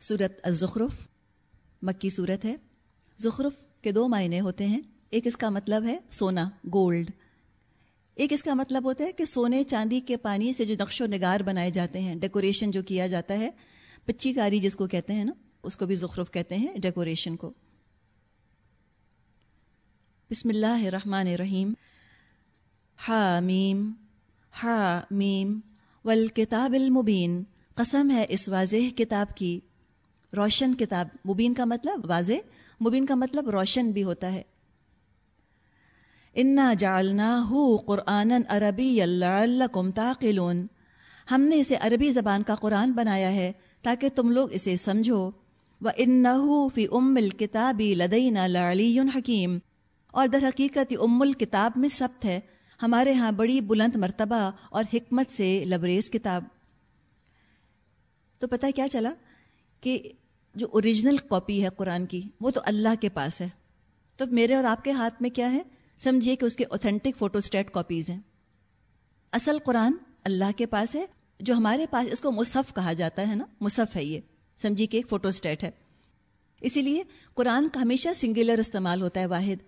صورت الزخرف، مکی صورت ہے۔ زخرف کے دو معنی ہوتے ہیں۔ ایک اس کا مطلب ہے سونا، گولڈ۔ ایک اس کا مطلب ہوتا ہے کہ سونے چاندی کے پانی سے جو نقش و نگار بنائے جاتے ہیں، ڈیکوریشن جو کیا جاتا ہے پچی کاری جس کو کہتے ہیں نا، اس کو بھی زخرف کہتے ہیں، ڈیکوریشن کو۔ بسم اللہ الرحمن الرحیم۔ ہا میم ہا میم والکتاب المبین۔ قسم ہے اس واضح کتاب کی۔ روشن کتاب، مبین کا مطلب واضح، مبین کا مطلب روشن بھی ہوتا ہے۔ انا جالنا ہو قرآن عربی اللہ کم تاقلون ہم نے اسے عربی زبان کا قرآن بنایا ہے تاکہ تم لوگ اسے سمجھو۔ و ان فی ام الکتابی لدین لعلی حکیم اور در حقیقت ام الکتاب میں سبت ہے۔ ہمارے ہاں بڑی بلند مرتبہ اور حکمت سے لبریز کتاب۔ تو پتہ کیا چلا؟ کہ جو اوریجنل کاپی ہے قرآن کی، وہ تو اللہ کے پاس ہے۔ تو میرے اور آپ کے ہاتھ میں کیا ہے؟ سمجھیے کہ اس کے اوتھینٹک فوٹو اسٹیٹ کاپیز ہیں۔ اصل قرآن اللہ کے پاس ہے، جو ہمارے پاس، اس کو مصحف کہا جاتا ہے نا، مصحف ہے یہ۔ سمجھیے کہ ایک فوٹو اسٹیٹ ہے۔ اسی لیے قرآن کا ہمیشہ سنگولر استعمال ہوتا ہے، واحد۔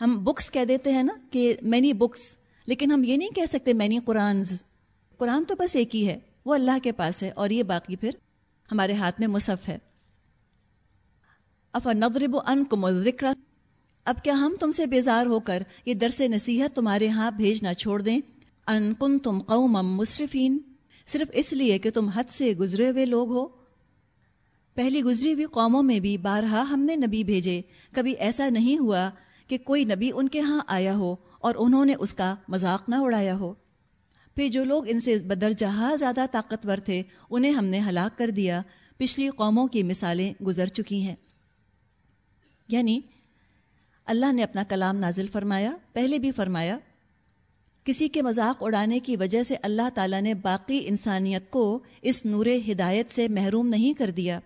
ہم بکس کہہ دیتے ہیں نا کہ مینی بکس لیکن ہم یہ نہیں کہہ سکتے مینی قرآنز قرآن تو بس ایک ہی ہے، وہ اللہ کے پاس ہے اور یہ باقی پھر ہمارے ہاتھ میں مصحف ہے۔ افا نورب ان کو ذکر اب کیا ہم تم سے بیزار ہو کر یہ درس نصیحت تمہارے ہاں بھیجنا چھوڑ دیں؟ ان کن تم قوم مصرفین صرف اس لیے کہ تم حد سے گزرے ہوئے لوگ ہو۔ پہلی گزری ہوئی قوموں میں بھی بارہا ہم نے نبی بھیجے۔ کبھی ایسا نہیں ہوا کہ کوئی نبی ان کے ہاں آیا ہو اور انہوں نے اس کا مذاق نہ اڑایا ہو۔ پھر جو لوگ ان سے بدر جہاں زیادہ طاقتور تھے، انہیں ہم نے ہلاک کر دیا۔ پچھلی قوموں کی مثالیں گزر چکی ہیں۔ یعنی اللہ نے اپنا کلام نازل فرمایا، پہلے بھی فرمایا، کسی کے مذاق اڑانے کی وجہ سے اللہ تعالیٰ نے باقی انسانیت کو اس نور ہدایت سے محروم نہیں کر دیا۔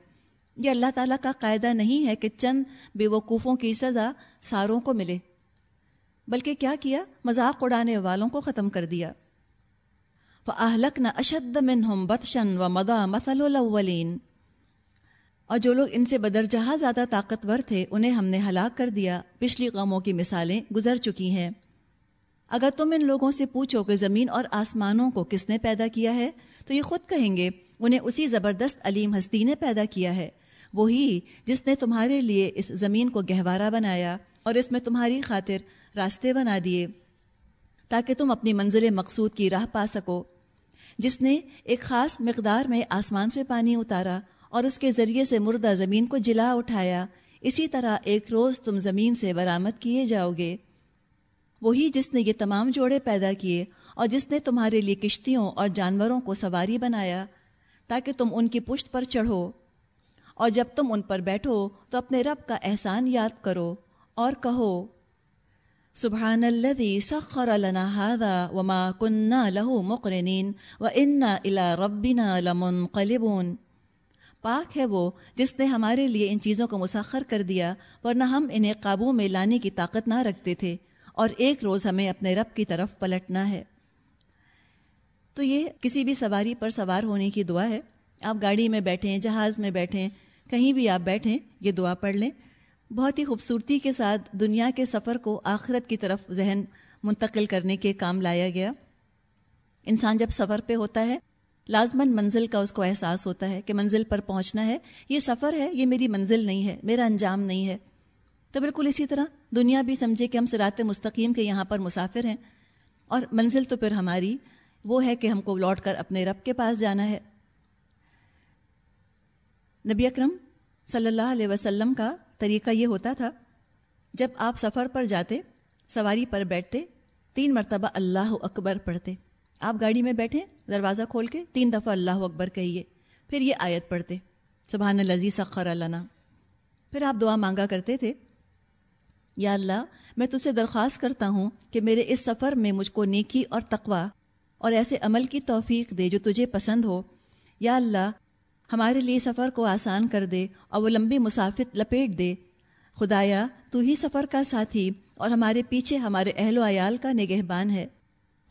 یہ اللہ تعالیٰ کا قاعدہ نہیں ہے کہ چند بے وقوفوں کی سزا ساروں کو ملے، بلکہ کیا کیا؟ مذاق اڑانے والوں کو ختم کر دیا۔ اہلک اشد منہم بدشن و مدا مسل الاولین اور جو لوگ ان سے بدر جہاں زیادہ طاقتور تھے، انہیں ہم نے ہلاک کر دیا۔ پچھلی قوموں کی مثالیں گزر چکی ہیں۔ اگر تم ان لوگوں سے پوچھو کہ زمین اور آسمانوں کو کس نے پیدا کیا ہے، تو یہ خود کہیں گے، انہیں اسی زبردست علیم ہستی نے پیدا کیا ہے۔ وہی جس نے تمہارے لیے اس زمین کو گہوارہ بنایا اور اس میں تمہاری خاطر راستے بنا دیے، تاکہ تم اپنی منزل مقصود کی راہ پا سکو۔ جس نے ایک خاص مقدار میں آسمان سے پانی اتارا اور اس کے ذریعے سے مردہ زمین کو جلا اٹھایا، اسی طرح ایک روز تم زمین سے برآمد کیے جاؤ گے۔ وہی جس نے یہ تمام جوڑے پیدا کیے اور جس نے تمہارے لیے کشتیوں اور جانوروں کو سواری بنایا، تاکہ تم ان کی پشت پر چڑھو۔ اور جب تم ان پر بیٹھو تو اپنے رب کا احسان یاد کرو اور کہو سبحان الذي سخر لنا هذا وما كنا له مقرنين وانا الى ربنا لمنقلبون پاک ہے وہ جس نے ہمارے لیے ان چیزوں کو مسخر کر دیا، ورنہ ہم انہیں قابو میں لانے کی طاقت نہ رکھتے تھے، اور ایک روز ہمیں اپنے رب کی طرف پلٹنا ہے۔ تو یہ کسی بھی سواری پر سوار ہونے کی دعا ہے۔ آپ گاڑی میں بیٹھیں، جہاز میں بیٹھیں، کہیں بھی آپ بیٹھیں، یہ دعا پڑھ لیں۔ بہت ہی خوبصورتی کے ساتھ دنیا کے سفر کو آخرت کی طرف ذہن منتقل کرنے کے کام لایا گیا۔ انسان جب سفر پہ ہوتا ہے لازمن منزل کا اس کو احساس ہوتا ہے کہ منزل پر پہنچنا ہے۔ یہ سفر ہے، یہ میری منزل نہیں ہے، میرا انجام نہیں ہے۔ تو بالکل اسی طرح دنیا بھی سمجھے کہ ہم سرات مستقیم کے یہاں پر مسافر ہیں۔ اور منزل تو پھر ہماری، وہ ہے کہ ہم کو لوٹ کر اپنے رب کے پاس جانا ہے۔ نبی اکرم صلی اللہ علیہ وسلم کا طریقہ یہ ہوتا تھا، جب آپ سفر پر جاتے، سواری پر بیٹھتے، تین مرتبہ اللہ اکبر پڑھتے۔ آپ گاڑی میں بیٹھیں دروازہ کھول کے تین دفعہ اللہ اکبر کہیے، پھر یہ آیت پڑھتے، سبحان الزی سخر اللہ پھر آپ دعا مانگا کرتے تھے، یا اللہ، میں تجھے درخواست کرتا ہوں کہ میرے اس سفر میں مجھ کو نیکی اور تقوا اور ایسے عمل کی توفیق دے جو تجھے پسند ہو۔ یا اللہ ہمارے لیے سفر کو آسان کر دے اور وہ لمبی مسافت لپیٹ دے۔ خدایا، تو ہی سفر کا ساتھی اور ہمارے پیچھے ہمارے اہل و عیال کا نگہبان ہے۔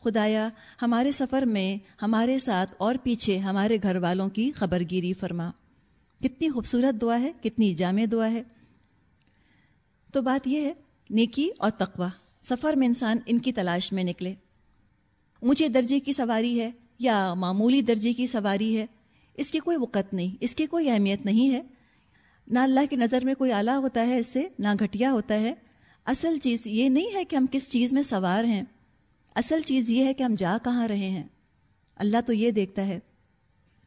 خدایا، ہمارے سفر میں ہمارے ساتھ اور پیچھے ہمارے گھر والوں کی خبر گیری فرما۔ کتنی خوبصورت دعا ہے، کتنی جامع دعا ہے۔ تو بات یہ ہے، نیکی اور تقوا سفر میں انسان ان کی تلاش میں نکلے۔ اونچے درجے کی سواری ہے یا معمولی درجے کی سواری ہے اس کی کوئی وقت نہیں، اس کی کوئی اہمیت نہیں ہے۔ نہ اللہ کی نظر میں کوئی اعلیٰ ہوتا ہے اس سے، نہ گھٹیا ہوتا ہے۔ اصل چیز یہ نہیں ہے کہ ہم کس چیز میں سوار ہیں۔ اصل چیز یہ ہے کہ ہم جا کہاں رہے ہیں۔ اللہ تو یہ دیکھتا ہے۔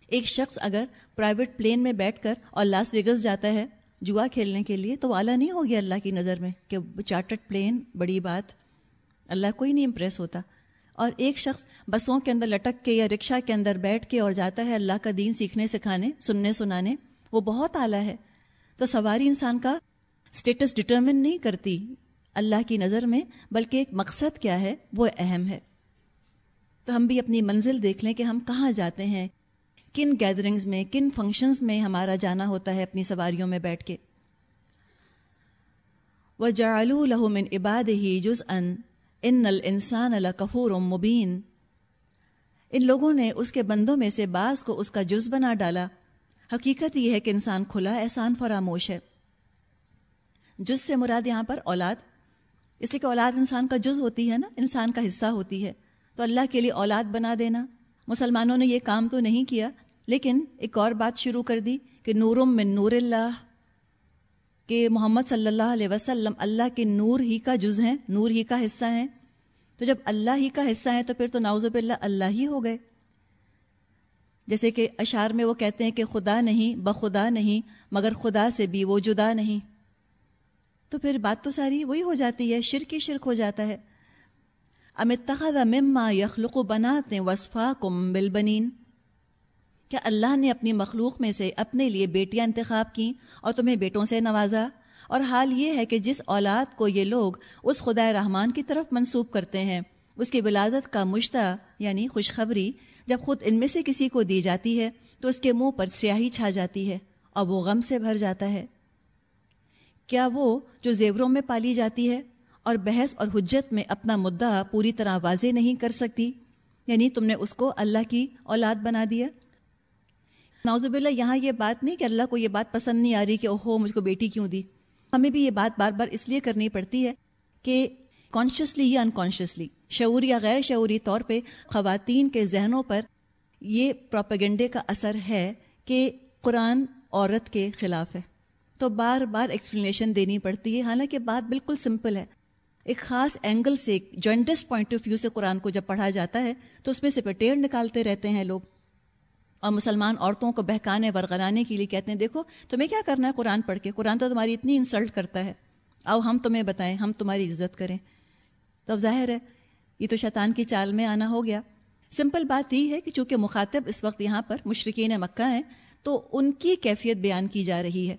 ایک شخص اگر پرائیویٹ پلین میں بیٹھ کر اور لاس ویگس جاتا ہے جوا کھیلنے کے لیے، تو اعلیٰ نہیں ہوگی اللہ کی نظر میں کہ چارٹرڈ پلین بڑی بات۔ اللہ کوئی نہیں امپریس ہوتا۔ اور ایک شخص بسوں کے اندر لٹک کے یا رکشا کے اندر بیٹھ کے اور جاتا ہے اللہ کا دین سیکھنے، سکھانے، سننے، سنانے، وہ بہت اعلیٰ ہے۔ تو سواری انسان کا اسٹیٹس ڈٹرمن نہیں کرتی اللہ کی نظر میں، بلکہ ایک مقصد کیا ہے؟ وہ اہم ہے۔ تو ہم بھی اپنی منزل دیکھ لیں کہ ہم کہاں جاتے ہیں، کن گیدرنگز میں، کن فنکشنز میں ہمارا جانا ہوتا ہے اپنی سواریوں میں بیٹھ کے۔ وہ جالو لہومن عباد ہی جز ان ان السان الکفور مبین۔ ان لوگوں نے اس کے بندوں میں سے بعض کو اس کا جز بنا ڈالا۔ حقیقت یہ ہے کہ انسان کھلا احسان فراموش ہے۔ جز سے مراد یہاں پر اولاد۔ اس لیے کہ اولاد انسان کا جز ہوتی ہے نا، انسان کا حصہ ہوتی ہے۔ تو اللہ کے لیے اولاد بنا دینا۔ مسلمانوں نے یہ کام تو نہیں کیا، لیکن ایک اور بات شروع کر دی کہ نورم من نور اللہ۔ کہ محمد صلی اللہ علیہ وسلم اللہ کے نور ہی کا جز ہیں، نور ہی کا حصہ ہیں۔ تو جب اللہ ہی کا حصہ ہے تو پھر تو ناوز اللہ اللہ ہی ہو گئے۔ جیسے کہ اشعار میں وہ کہتے ہیں کہ خدا نہیں، بخدا نہیں، مگر خدا سے بھی وہ جدا نہیں۔ تو پھر بات تو ساری وہی ہو جاتی ہے، شرک ہی شرک ہو جاتا ہے۔ امتخذ مما یخلق بناتے وصفا کم بلبنین کیا اللہ نے اپنی مخلوق میں سے اپنے لیے بیٹیاں انتخاب کیں اور تمہیں بیٹوں سے نوازا؟ اور حال یہ ہے کہ جس اولاد کو یہ لوگ اس خدا رحمان کی طرف منسوب کرتے ہیں، اس کی ولادت کا مشتہ یعنی خوشخبری جب خود ان میں سے کسی کو دی جاتی ہے، تو اس کے منہ پر سیاہی چھا جاتی ہے اور وہ غم سے بھر جاتا ہے۔ کیا وہ جو زیوروں میں پالی جاتی ہے اور بحث اور حجت میں اپنا مدعا پوری طرح واضح نہیں کر سکتی؟ یعنی تم نے اس کو اللہ کی اولاد بنا دیا؟ نوزب اللہ یہاں یہ بات نہیں کہ اللہ کو یہ بات پسند نہیں آ رہی کہ اوہو، مجھ کو بیٹی کیوں دی؟ ہمیں بھی یہ بات بار بار اس لیے کرنی پڑتی ہے کہ کانشیسلی یا انکانشیسلی شعوری یا غیر شعوری طور پہ خواتین کے ذہنوں پر یہ پروپیگنڈے کا اثر ہے کہ قرآن عورت کے خلاف ہے۔ تو بار بار ایکسپلینیشن دینی پڑتی ہے۔ حالانکہ بات بالکل سمپل ہے۔ ایک خاص اینگل سے جوائنٹسٹ پوائنٹ آف ویو سے قرآن کو جب پڑھا جاتا ہے، تو اس میں سے پٹیڑ نکالتے رہتے ہیں لوگ۔ اور مسلمان عورتوں کو بہکانے، ورغلانے کے لیے کہتے ہیں، دیکھو، تمہیں کیا کرنا ہے قرآن پڑھ کے؟ قرآن تو تمہاری اتنی انسلٹ کرتا ہے۔ آؤ، ہم تمہیں بتائیں، ہم تمہاری عزت کریں۔ تو اب ظاہر ہے، یہ تو شیطان کی چال میں آنا ہو گیا۔ سمپل بات یہ ہے کہ چونکہ مخاطب اس وقت یہاں پر مشرقین مکہ ہیں، تو ان کی کیفیت بیان کی جا رہی ہے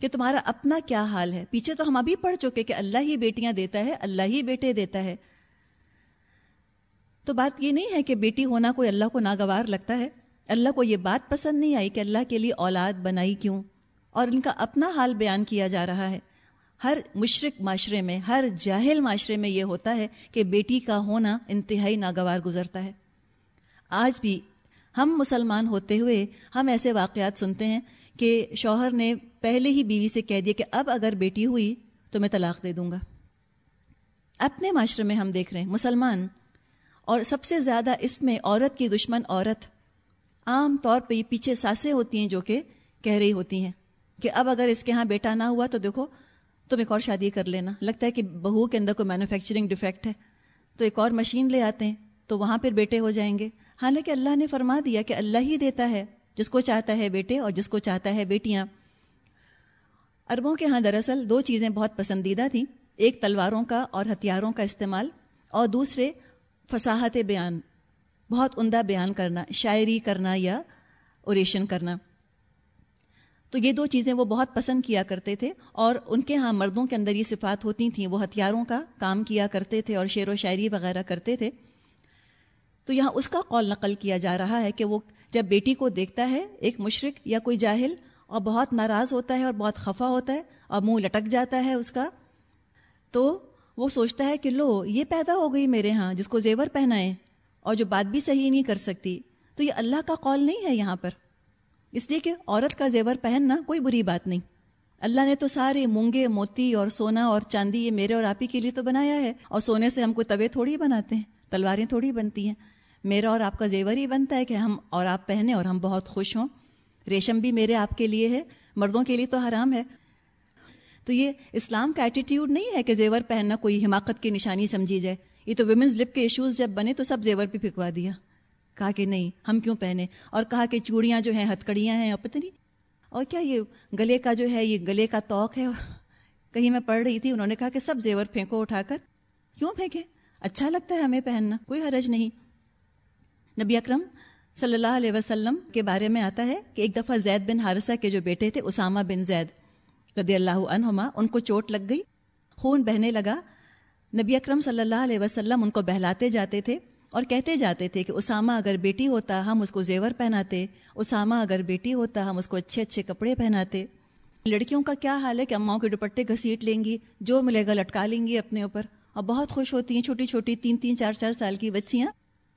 کہ تمہارا اپنا کیا حال ہے۔ پیچھے تو ہم ابھی پڑھ چکے کہ اللہ ہی بیٹیاں دیتا ہے، اللہ ہی بیٹے دیتا ہے۔ تو بات یہ نہیں ہے کہ بیٹی ہونا کوئی اللہ کو ناگوار لگتا ہے۔ اللہ کو یہ بات پسند نہیں آئی کہ اللہ کے لیے اولاد بنائی کیوں؟ اور ان کا اپنا حال بیان کیا جا رہا ہے۔ ہر مشرق معاشرے میں، ہر جاہل معاشرے میں یہ ہوتا ہے کہ بیٹی کا ہونا انتہائی ناگوار گزرتا ہے۔ آج بھی ہم مسلمان ہوتے ہوئے ہم ایسے واقعات سنتے ہیں کہ شوہر نے پہلے ہی بیوی سے کہہ دیا کہ اب اگر بیٹی ہوئی تو میں طلاق دے دوں گا۔ اپنے معاشرے میں ہم دیکھ رہے ہیں، مسلمان اور سب سے زیادہ اس میں عورت کی دشمن عورت عام طور پہ یہ پیچھے ساسیں ہوتی ہیں جو کہ کہہ رہی ہوتی ہیں کہ اب اگر اس کے ہاں بیٹا نہ ہوا تو دیکھو تم ایک اور شادی کر لینا۔ لگتا ہے کہ بہو کے اندر کوئی مینوفیکچرنگ ڈیفیکٹ ہے۔ تو ایک اور مشین لے آتے ہیں تو وہاں پھر بیٹے ہو جائیں گے۔ حالانکہ اللہ نے فرما دیا کہ اللہ ہی دیتا ہے جس کو چاہتا ہے بیٹے اور جس کو چاہتا ہے بیٹیاں۔ عربوں کے ہاں دراصل دو چیزیں بہت پسندیدہ تھیں۔ ایک تلواروں کا اور ہتھیاروں کا استعمال اور دوسرے فصاحت بیان۔ بہت عمدہ بیان کرنا، شاعری کرنا یا اوریشن کرنا۔ تو یہ دو چیزیں وہ بہت پسند کیا کرتے تھے اور ان کے ہاں مردوں کے اندر یہ صفات ہوتی تھیں، وہ ہتھیاروں کا کام کیا کرتے تھے اور شعر و شاعری وغیرہ کرتے تھے۔ تو یہاں اس کا قول نقل کیا جا رہا ہے کہ وہ جب بیٹی کو دیکھتا ہے ایک مشرق یا کوئی جاہل اور بہت ناراض ہوتا ہے اور بہت خفا ہوتا ہے اور منہ لٹک جاتا ہے اس کا، تو وہ سوچتا ہے کہ لو یہ پیدا ہو گئی میرے ہاں جس کو زیور پہنائیں۔ اور جو بات بھی صحیح نہیں کر سکتی، تو یہ اللہ کا قول نہیں ہے یہاں پر۔ اس لیے کہ عورت کا زیور پہننا کوئی بری بات نہیں۔ اللہ نے تو سارے مونگے، موتی اور سونا اور چاندی یہ میرے اور آپ ہی کے لیے تو بنایا ہے۔ اور سونے سے ہم کوئی طوے تھوڑی بناتے ہیں، تلواریں تھوڑی بنتی ہیں۔ میرا اور آپ کا زیور ہی بنتا ہے کہ ہم اور آپ پہنیں اور ہم بہت خوش ہوں۔ ریشم بھی میرے آپ کے لیے ہے، مردوں کے لیے تو حرام ہے۔ تو یہ اسلام کا ایٹیٹیوڈ نہیں ہے کہ زیور پہننا کوئی حماقت کی نشانی سمجھی جائے۔ یہ تو ویمنز لپ کے ایشوز جب بنے تو سب زیور پہ پھکوا دیا۔ کہا کہ نہیں، ہم کیوں پہنے؟ اور کہا کہ چوڑیاں جو ہیں، ہتھکڑیاں ہیں، اور پتہ نہیں۔ اور کیا یہ گلے کا جو ہے، یہ گلے کا توق ہے؟ کہیں میں پڑھ رہی تھی، انہوں نے کہا کہ سب زیور پھینکو اٹھا کر۔ کیوں پھینکے؟ اچھا لگتا ہے ہمیں پہننا، کوئی حرج نہیں۔ نبی اکرم صلی اللہ علیہ وسلم کے بارے میں آتا ہے کہ ایک دفعہ زید بن حارثہ کے جو بیٹے تھے، اسامہ بن زید رضی اللہ عنہما، ان کو چوٹ لگ گئی، خون بہنے لگا۔ نبی اکرم صلی اللہ علیہ وسلم ان کو بہلاتے جاتے تھے اور کہتے جاتے تھے کہ اسامہ اگر بیٹی ہوتا ہم اس کو زیور پہناتے، اسامہ اگر بیٹی ہوتا ہم اس کو اچھے اچھے کپڑے پہناتے۔ لڑکیوں کا کیا حال ہے کہ اماؤں کے دوپٹے گھسیٹ لیں گی، جو ملے گا لٹکا لیں گی اپنے اوپر۔ اور بہت خوش ہوتی ہیں، چھوٹی چھوٹی تین تین چار چار سال کی بچیاں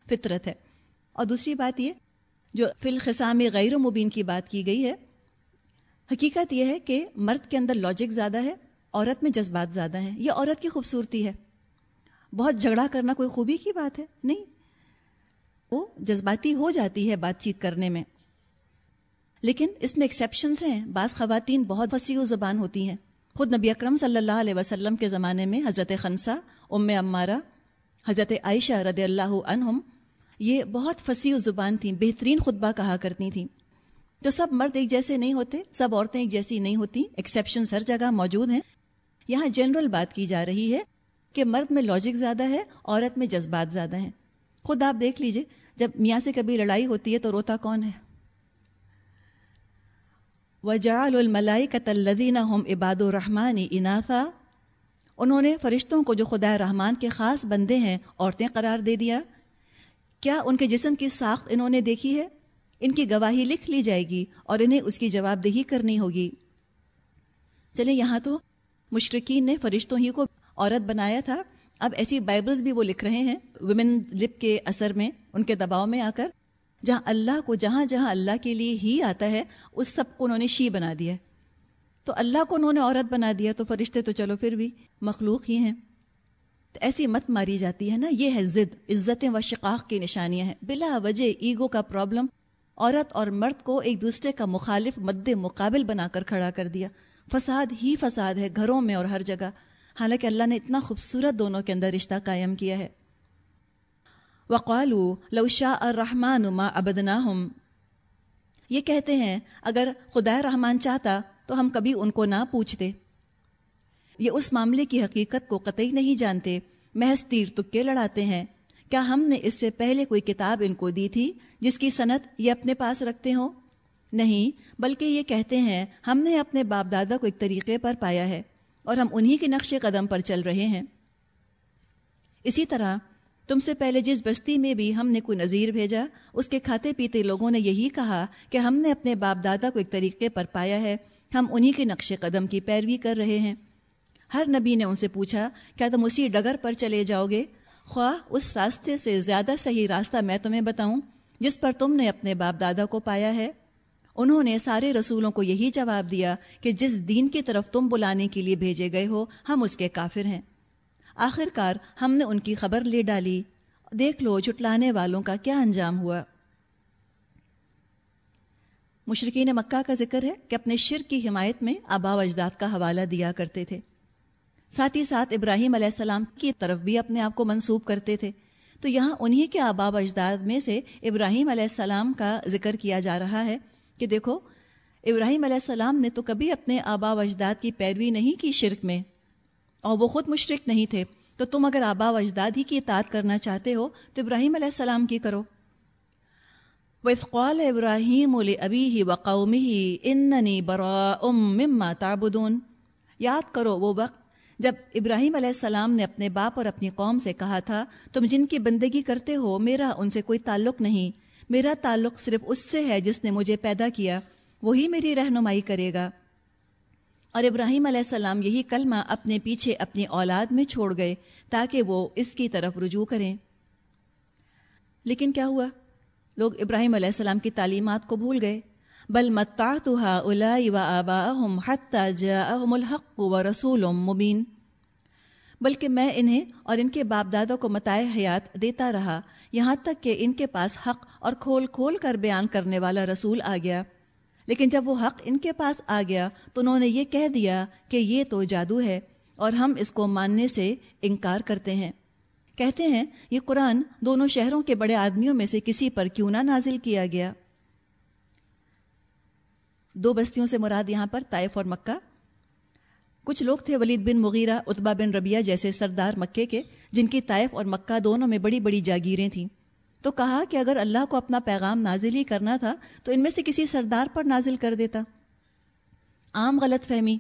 فطرت ہے۔ اور دوسری بات یہ، جو فی غیر و مبین کی بات کی گئی ہے، حقیقت یہ ہے کہ مرد کے اندر لاجک زیادہ ہے۔ عورت میں جذبات زیادہ ہیں، یہ عورت کی خوبصورتی ہے۔ بہت جھگڑا کرنا کوئی خوبی کی بات ہے؟ نہیں۔ وہ جذباتی ہو جاتی ہے بات چیت کرنے میں۔ لیکن اس میں ایکسیپشنس ہیں۔ بعض خواتین بہت وسیع و زبان ہوتی ہیں۔ خود نبی اکرم صلی اللہ علیہ وسلم کے زمانے میں حضرت خنسا، ام امارہ حضرت عائشہ رضی اللہ عنہم، یہ بہت فصیح و زبان تھیں، بہترین خطبہ کہا کرتی تھیں۔ تو سب مرد ایک جیسے نہیں ہوتے، سب عورتیں ایک جیسی نہیں ہوتی۔ ایکسیپشنس ہر جگہ موجود ہیں۔ یہاں جنرل بات کی جا رہی ہے کہ مرد میں لاجک زیادہ ہے، عورت میں جذبات زیادہ ہیں۔ خود آپ دیکھ لیجیے، جب میاں سے کبھی لڑائی ہوتی ہے تو روتا کون ہے؟ وجال الملائی کا تلدینہ ہم عباد الرحمٰن اناثا انہوں نے فرشتوں کو جو خدا رحمان کے خاص بندے ہیں، عورتیں قرار دے دیا۔ کیا ان کے جسم کی ساخت انہوں نے دیکھی ہے؟ ان کی گواہی لکھ لی جائے گی اور انہیں اس کی جواب دہی کرنی ہوگی۔ چلیں یہاں تو۔ مشرقین نے فرشتوں ہی کو عورت بنایا تھا۔ اب ایسی بائبلز بھی وہ لکھ رہے ہیں ویمن لپ کے اثر میں، ان کے دباؤ میں آ کر، جہاں اللہ کو جہاں جہاں اللہ کے لیے ہی آتا ہے، اس سب کو انہوں نے شی بنا دیا۔ تو اللہ کو انہوں نے عورت بنا دیا، تو فرشتے تو چلو پھر بھی مخلوق ہی ہیں۔ تو ایسی مت ماری جاتی ہے نا، یہ ہے ضد، عزتیں و شقاق کی نشانیاں ہیں۔ بلا وجہ ایگو کا پرابلم، عورت اور مرد کو ایک دوسرے کا مخالف مد مقابل بنا کر کھڑا کر دیا۔ فساد ہی فساد ہے گھروں میں اور ہر جگہ۔ حالانکہ اللہ نے اتنا خوبصورت دونوں کے اندر رشتہ قائم کیا ہے۔ وقالو لو شاء الرحمن ما ابدنا یہ کہتے ہیں، اگر خدا رحمان چاہتا تو ہم کبھی ان کو نہ پوچھتے۔ یہ اس معاملے کی حقیقت کو قطعی نہیں جانتے۔ محض تیر تکے لڑاتے ہیں۔ کیا ہم نے اس سے پہلے کوئی کتاب ان کو دی تھی جس کی صنعت یہ اپنے پاس رکھتے ہوں؟ نہیں، بلکہ یہ کہتے ہیں، ہم نے اپنے باپ دادا کو ایک طریقے پر پایا ہے اور ہم انہی کے نقش قدم پر چل رہے ہیں۔ اسی طرح، تم سے پہلے جس بستی میں بھی ہم نے کوئی نظیر بھیجا، اس کے کھاتے پیتے لوگوں نے یہی کہا کہ ہم نے اپنے باپ دادا کو ایک طریقے پر پایا ہے، ہم انہی کے نقش قدم کی پیروی کر رہے ہیں۔ ہر نبی نے ان سے پوچھا، کیا تم اسی ڈگر پر چلے جاؤ گے؟ خواہ، اس راستے سے زیادہ صحیح راستہ میں تمہیں بتاؤں، جس پر تم نے اپنے باپ دادا کو پایا ہے۔ انہوں نے سارے رسولوں کو یہی جواب دیا کہ جس دین کی طرف تم بلانے کے لیے بھیجے گئے ہو، ہم اس کے کافر ہیں۔ آخر کار ہم نے ان کی خبر لے ڈالی۔ دیکھ لو جھٹلانے والوں کا کیا انجام ہوا۔ مشرقین مکہ کا ذکر ہے کہ اپنے شر کی حمایت میں آبا و اجداد کا حوالہ دیا کرتے تھے۔ ساتھ ہی ساتھ ابراہیم علیہ السلام کی طرف بھی اپنے آپ کو منسوب کرتے تھے۔ تو یہاں انہی کے آبا و اجداد میں سے ابراہیم علیہ السلام کا ذکر کیا جا رہا ہے۔ کہ دیکھو، ابراہیم علیہ السلام نے تو کبھی اپنے آبا و اجداد کی پیروی نہیں کی شرک میں، اور وہ خود مشرق نہیں تھے۔ تو تم اگر آبا و اجداد ہی کی اطاعت کرنا چاہتے ہو تو ابراہیم علیہ السلام کی کرو۔ وسقال ابراہیم ابی ہی وقومی ہی اننی برا ام یاد کرو وہ وقت جب ابراہیم علیہ السلام نے اپنے باپ اور اپنی قوم سے کہا تھا، تم جن کی بندگی کرتے ہو، میرا ان سے کوئی تعلق نہیں۔ میرا تعلق صرف اس سے ہے جس نے مجھے پیدا کیا، وہی میری رہنمائی کرے گا۔ اور ابراہیم علیہ السلام یہی کلمہ اپنے پیچھے اپنی اولاد میں چھوڑ گئے تاکہ وہ اس کی طرف رجوع کریں۔ لیکن کیا ہوا؟ لوگ ابراہیم علیہ السلام کی تعلیمات کو بھول گئے۔ بل متعتها اولائی و آباءہم حتی جاءہم الحق و رسول مبین۔ بلکہ میں انہیں اور ان کے باپ دادوں کو متائے حیات دیتا رہا یہاں تک کہ ان کے پاس حق اور کھول کھول کر بیان کرنے والا رسول آ گیا۔ لیکن جب وہ حق ان کے پاس آ گیا تو انہوں نے یہ کہہ دیا کہ یہ تو جادو ہے اور ہم اس کو ماننے سے انکار کرتے ہیں۔ کہتے ہیں، یہ قرآن دونوں شہروں کے بڑے آدمیوں میں سے کسی پر کیوں نہ نازل کیا گیا؟ دو بستیوں سے مراد یہاں پر طائف اور مکہ۔ کچھ لوگ تھے ولید بن مغیرہ اتبا بن ربیہ جیسے سردار مکے کے، جن کی طائف اور مکہ دونوں میں بڑی بڑی جاگیریں تھیں۔ تو کہا کہ اگر اللہ کو اپنا پیغام نازل ہی کرنا تھا، تو ان میں سے کسی سردار پر نازل کر دیتا۔ عام غلط فہمی۔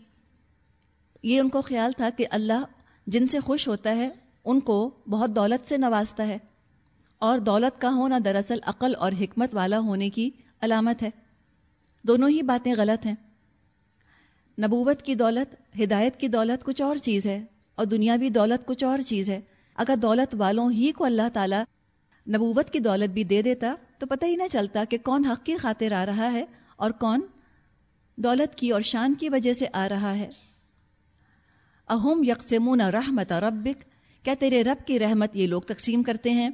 یہ ان کو خیال تھا کہ اللہ جن سے خوش ہوتا ہے، ان کو بہت دولت سے نوازتا ہے۔ اور دولت کا ہونا دراصل عقل اور حکمت والا ہونے کی علامت ہے۔ دونوں ہی باتیں غلط ہیں۔ نبوت کی دولت، ہدایت کی دولت کچھ اور چیز ہے اور دنیاوی دولت کچھ اور چیز ہے۔ اگر دولت والوں ہی کو اللہ تعالیٰ نبوت کی دولت بھی دے دیتا، تو پتہ ہی نہ چلتا کہ کون حق کی خاطر آ رہا ہے اور کون دولت کی اور شان کی وجہ سے آ رہا ہے۔ اہم یکسمون رحمت ربک، کیا تیرے رب کی رحمت یہ لوگ تقسیم کرتے ہیں؟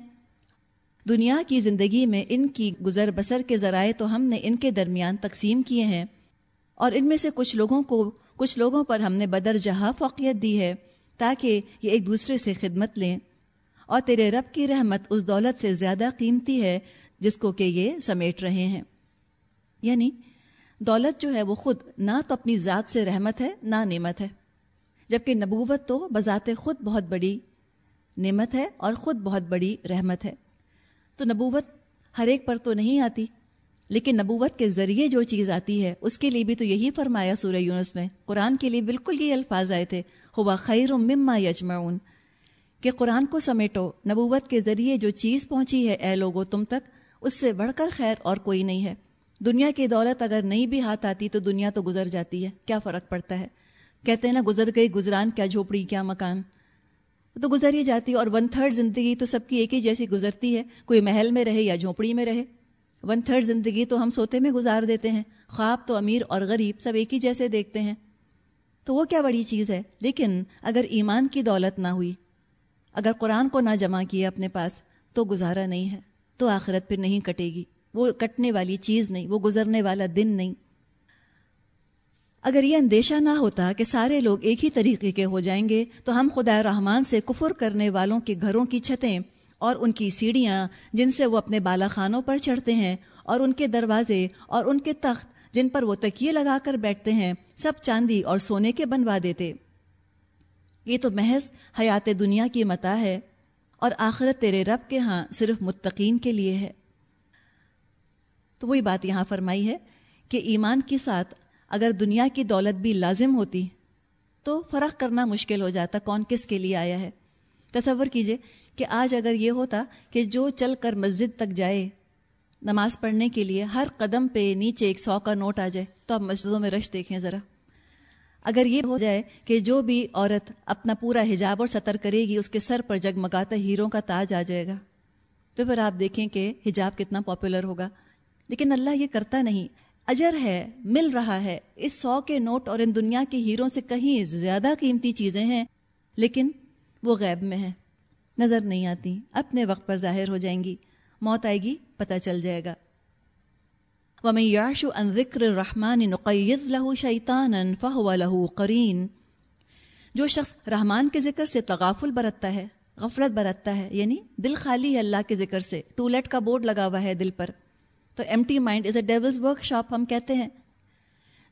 دنیا کی زندگی میں ان کی گزر بسر کے ذرائع تو ہم نے ان کے درمیان تقسیم کیے ہیں۔ اور ان میں سے کچھ لوگوں کو کچھ لوگوں پر ہم نے بدر جہاں فوقیت دی ہے تاکہ یہ ایک دوسرے سے خدمت لیں۔ اور تیرے رب کی رحمت اس دولت سے زیادہ قیمتی ہے جس کو کہ یہ سمیٹ رہے ہیں۔ یعنی دولت جو ہے وہ خود نہ تو اپنی ذات سے رحمت ہے، نہ نعمت ہے۔ جبکہ نبوت تو بذات خود بہت بڑی نعمت ہے اور خود بہت بڑی رحمت ہے۔ تو نبوت ہر ایک پر تو نہیں آتی۔ لیکن نبوت کے ذریعے جو چیز آتی ہے، اس کے لیے بھی تو یہی فرمایا سورہ یونس میں، قرآن کے لیے بالکل یہ الفاظ آئے تھے، ہوا خیر مما یجمعون. کہ قرآن کو سمیٹو، نبوت کے ذریعے جو چیز پہنچی ہے، اے لوگو تم تک، اس سے بڑھ کر خیر اور کوئی نہیں ہے۔ دنیا کی دولت اگر نہیں بھی ہاتھ آتی تو دنیا تو گزر جاتی ہے، کیا فرق پڑتا ہے؟ کہتے ہیں نا، گزر گئی گزران کیا جھوپڑی، کیا مکان۔ تو گزر ہی جاتی ہے اور ون تھرڈ زندگی تو سب کی ایک ہی جیسی گزرتی ہے، کوئی محل میں رہے یا جھونپڑی میں رہے۔ ون تھرڈ زندگی تو ہم سوتے میں گزار دیتے ہیں۔ خواب تو امیر اور غریب سب ایک ہی جیسے دیکھتے ہیں۔ تو وہ کیا بڑی چیز ہے؟ لیکن اگر ایمان کی دولت نہ ہوئی، اگر قرآن کو نہ جمع کیے اپنے پاس، تو گزارا نہیں ہے۔ تو آخرت پھر نہیں کٹے گی۔ وہ کٹنے والی چیز نہیں، وہ گزرنے والا دن نہیں۔ اگر یہ اندیشہ نہ ہوتا کہ سارے لوگ ایک ہی طریقے کے ہو جائیں گے، تو ہم خدا رحمان سے کفر کرنے والوں کے گھروں کی چھتیں اور ان کی سیڑھیاں جن سے وہ اپنے بالا خانوں پر چڑھتے ہیں اور ان کے دروازے اور ان کے تخت جن پر وہ تکیے لگا کر بیٹھتے ہیں، سب چاندی اور سونے کے بنوا دیتے۔ یہ تو محض حیات دنیا کی متا ہے اور آخرت تیرے رب کے ہاں صرف متقین کے لیے ہے۔ تو وہی بات یہاں فرمائی ہے کہ ایمان کے ساتھ اگر دنیا کی دولت بھی لازم ہوتی تو فرق کرنا مشکل ہو جاتا، کون کس کے لیے آیا ہے؟ تصور کیجیے کہ آج اگر یہ ہوتا کہ جو چل کر مسجد تک جائے نماز پڑھنے کے لیے، ہر قدم پہ نیچے ایک سو کا نوٹ آ جائے، تو آپ مسجدوں میں رش دیکھیں ذرا۔ اگر یہ ہو جائے کہ جو بھی عورت اپنا پورا حجاب اور سطر کرے گی، اس کے سر پر جگمگاتا ہیروں کا تاج آ جائے گا۔ تو پھر آپ دیکھیں کہ حجاب کتنا پاپولر ہوگا۔ لیکن اللہ یہ کرتا نہیں۔ اجر ہے، مل رہا ہے۔ اس سو کے نوٹ اور ان دنیا کے ہیروں سے کہیں زیادہ قیمتی چیزیں ہیں، لیکن وہ غیب میں ہیں۔ نظر نہیں آتی۔ اپنے وقت پر ظاہر ہو جائیں گی۔ موت آئے گی، پتہ چل جائے گا۔ وَمَن يَعْشُ عَن ذِكْرِ الرَّحْمَانِ نُقَيِّذْ لَهُ شَيْطَانًا فَهُوَ لَهُ قَرِينٌ۔ جو شخص رحمان کے ذکر سے تغافل برتتا ہے، غفلت برتتا ہے یعنی دل خالی ہے اللہ کے ذکر سے ٹولٹ کا بورڈ لگا ہوا ہے دل پر۔ تو empty mind is a devil's workshop ہم کہتے ہیں۔